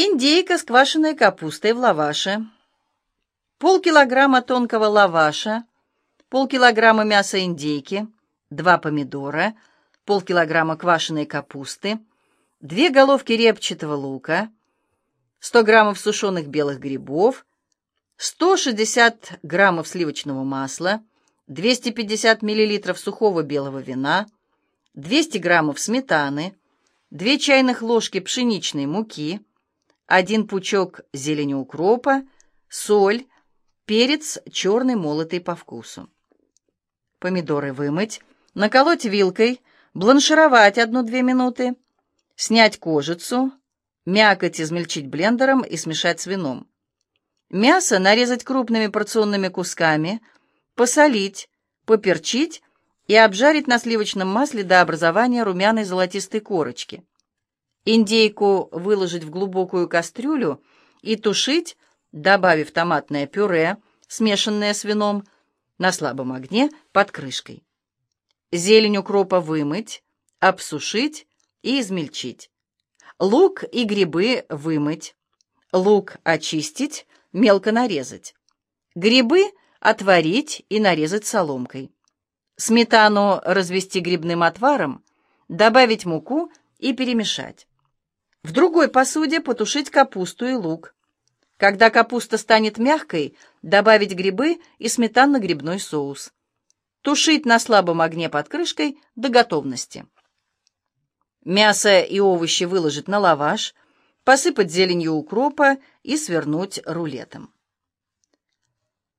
Индейка с квашеной капустой в лаваше. Полкилограмма тонкого лаваша, полкилограмма мяса индейки, два помидора, полкилограмма квашеной капусты, две головки репчатого лука, 100 граммов сушеных белых грибов, 160 граммов сливочного масла, 250 миллилитров сухого белого вина, 200 граммов сметаны, 2 чайных ложки пшеничной муки, один пучок зелени укропа, соль, перец черный молотый по вкусу. Помидоры вымыть, наколоть вилкой, бланшировать одну-две минуты, снять кожицу, мякоть измельчить блендером и смешать с вином. Мясо нарезать крупными порционными кусками, посолить, поперчить и обжарить на сливочном масле до образования румяной золотистой корочки. Индейку выложить в глубокую кастрюлю и тушить, добавив томатное пюре, смешанное с вином, на слабом огне под крышкой. Зелень укропа вымыть, обсушить и измельчить. Лук и грибы вымыть. Лук очистить, мелко нарезать. Грибы отварить и нарезать соломкой. Сметану развести грибным отваром, добавить муку и перемешать. В другой посуде потушить капусту и лук. Когда капуста станет мягкой, добавить грибы и сметанно-грибной соус. Тушить на слабом огне под крышкой до готовности. Мясо и овощи выложить на лаваш, посыпать зеленью укропа и свернуть рулетом.